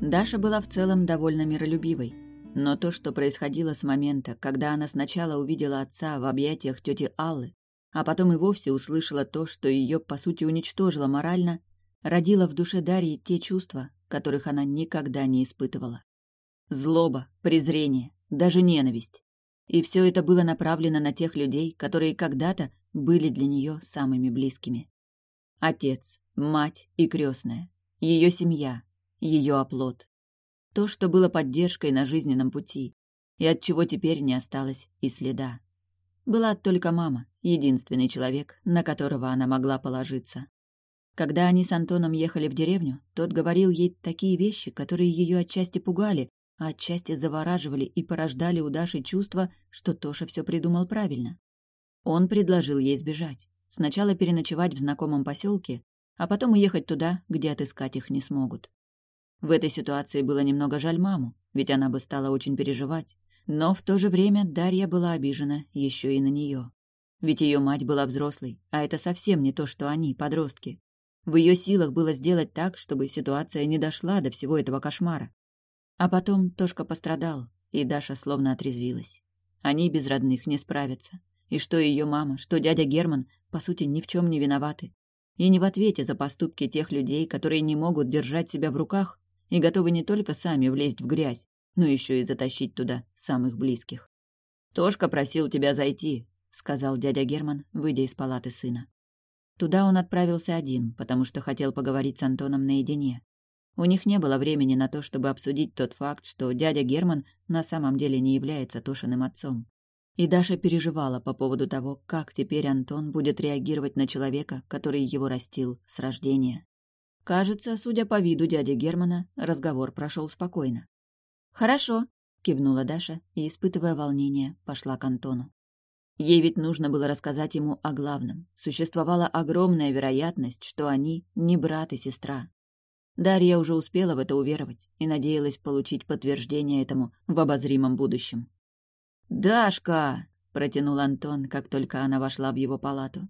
Даша была в целом довольно миролюбивой. Но то, что происходило с момента, когда она сначала увидела отца в объятиях тети Аллы, а потом и вовсе услышала то, что ее, по сути, уничтожило морально, родило в душе Дарьи те чувства, которых она никогда не испытывала. Злоба, презрение, даже ненависть. И все это было направлено на тех людей, которые когда-то были для нее самыми близкими. Отец, мать и крестная, ее семья, ее оплот. То, что было поддержкой на жизненном пути, и от чего теперь не осталось и следа. Была только мама, единственный человек, на которого она могла положиться. Когда они с Антоном ехали в деревню, тот говорил ей такие вещи, которые ее отчасти пугали, а отчасти завораживали и порождали у Даши чувство, что Тоша все придумал правильно. Он предложил ей сбежать. Сначала переночевать в знакомом поселке, а потом уехать туда, где отыскать их не смогут. В этой ситуации было немного жаль маму, ведь она бы стала очень переживать. Но в то же время Дарья была обижена еще и на нее. Ведь ее мать была взрослой, а это совсем не то, что они, подростки. В ее силах было сделать так, чтобы ситуация не дошла до всего этого кошмара. А потом Тошка пострадал, и Даша словно отрезвилась. Они без родных не справятся. И что ее мама, что дядя Герман, по сути, ни в чем не виноваты. И не в ответе за поступки тех людей, которые не могут держать себя в руках и готовы не только сами влезть в грязь, но еще и затащить туда самых близких. «Тошка просил тебя зайти», — сказал дядя Герман, выйдя из палаты сына. Туда он отправился один, потому что хотел поговорить с Антоном наедине. У них не было времени на то, чтобы обсудить тот факт, что дядя Герман на самом деле не является Тошиным отцом. И Даша переживала по поводу того, как теперь Антон будет реагировать на человека, который его растил с рождения. Кажется, судя по виду дяди Германа, разговор прошел спокойно. «Хорошо», — кивнула Даша и, испытывая волнение, пошла к Антону. Ей ведь нужно было рассказать ему о главном. Существовала огромная вероятность, что они не брат и сестра. Дарья уже успела в это уверовать и надеялась получить подтверждение этому в обозримом будущем. «Дашка!» — протянул Антон, как только она вошла в его палату.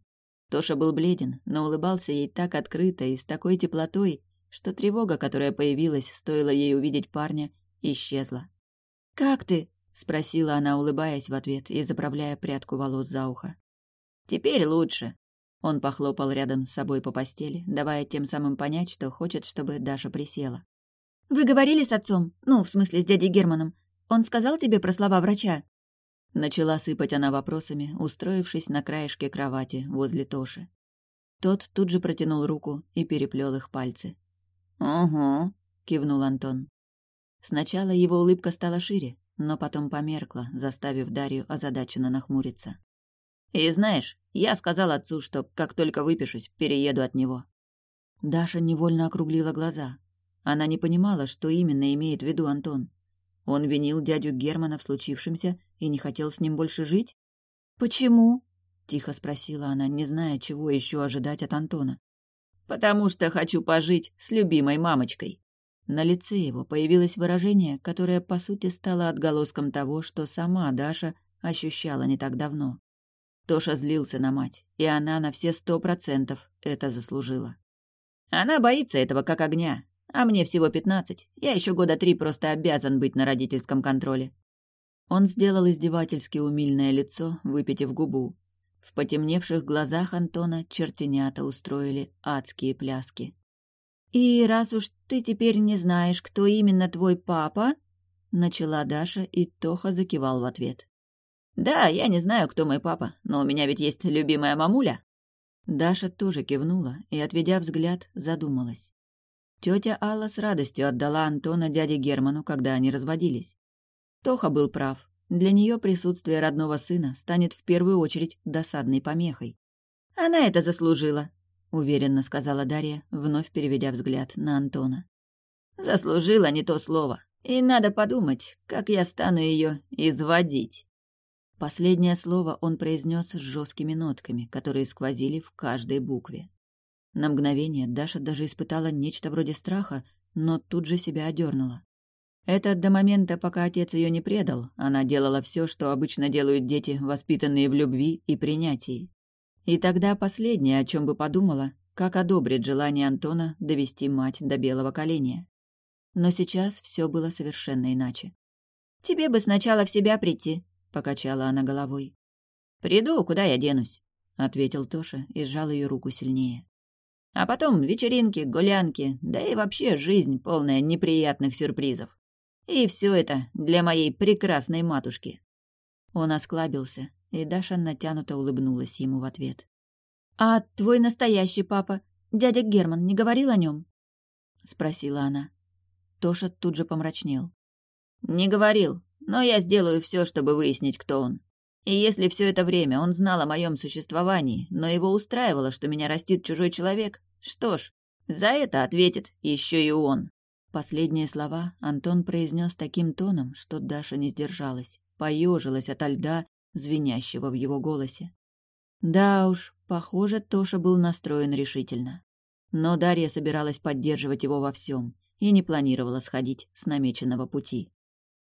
Тоша был бледен, но улыбался ей так открыто и с такой теплотой, что тревога, которая появилась, стоило ей увидеть парня, исчезла. «Как ты?» — спросила она, улыбаясь в ответ и заправляя прядку волос за ухо. «Теперь лучше», он похлопал рядом с собой по постели, давая тем самым понять, что хочет, чтобы Даша присела. «Вы говорили с отцом? Ну, в смысле, с дядей Германом. Он сказал тебе про слова врача?» Начала сыпать она вопросами, устроившись на краешке кровати возле Тоши. Тот тут же протянул руку и переплел их пальцы. «Угу», — кивнул Антон. Сначала его улыбка стала шире, но потом померкла, заставив Дарью озадаченно нахмуриться. И знаешь, я сказал отцу, что как только выпишусь, перееду от него. Даша невольно округлила глаза. Она не понимала, что именно имеет в виду Антон. Он винил дядю Германа в случившемся и не хотел с ним больше жить? «Почему?» — тихо спросила она, не зная, чего еще ожидать от Антона. «Потому что хочу пожить с любимой мамочкой». На лице его появилось выражение, которое, по сути, стало отголоском того, что сама Даша ощущала не так давно. Тоша злился на мать, и она на все сто процентов это заслужила. Она боится этого как огня, а мне всего пятнадцать. Я еще года три просто обязан быть на родительском контроле. Он сделал издевательски умильное лицо, выпитив губу. В потемневших глазах Антона чертенята устроили адские пляски. «И раз уж ты теперь не знаешь, кто именно твой папа...» Начала Даша, и Тоха закивал в ответ. «Да, я не знаю, кто мой папа, но у меня ведь есть любимая мамуля». Даша тоже кивнула и, отведя взгляд, задумалась. Тетя Алла с радостью отдала Антона дяде Герману, когда они разводились. Тоха был прав. Для нее присутствие родного сына станет в первую очередь досадной помехой. «Она это заслужила», — уверенно сказала Дарья, вновь переведя взгляд на Антона. «Заслужила не то слово. И надо подумать, как я стану ее изводить». Последнее слово он произнес с жесткими нотками, которые сквозили в каждой букве. На мгновение Даша даже испытала нечто вроде страха, но тут же себя одернула. Это до момента, пока отец ее не предал, она делала все, что обычно делают дети, воспитанные в любви и принятии. И тогда последнее, о чем бы подумала, как одобрит желание Антона довести мать до белого коленя. Но сейчас все было совершенно иначе. «Тебе бы сначала в себя прийти», — покачала она головой. «Приду, куда я денусь?» — ответил Тоша и сжал ее руку сильнее. «А потом вечеринки, гулянки, да и вообще жизнь, полная неприятных сюрпризов. И все это для моей прекрасной матушки». Он осклабился, и Даша натянуто улыбнулась ему в ответ. «А твой настоящий папа, дядя Герман, не говорил о нем? спросила она. Тоша тут же помрачнел. «Не говорил, но я сделаю все, чтобы выяснить, кто он. И если все это время он знал о моем существовании, но его устраивало, что меня растит чужой человек, что ж, за это ответит еще и он». Последние слова Антон произнес таким тоном, что Даша не сдержалась, поежилась ото льда, звенящего в его голосе. Да уж, похоже, Тоша был настроен решительно. Но Дарья собиралась поддерживать его во всем и не планировала сходить с намеченного пути.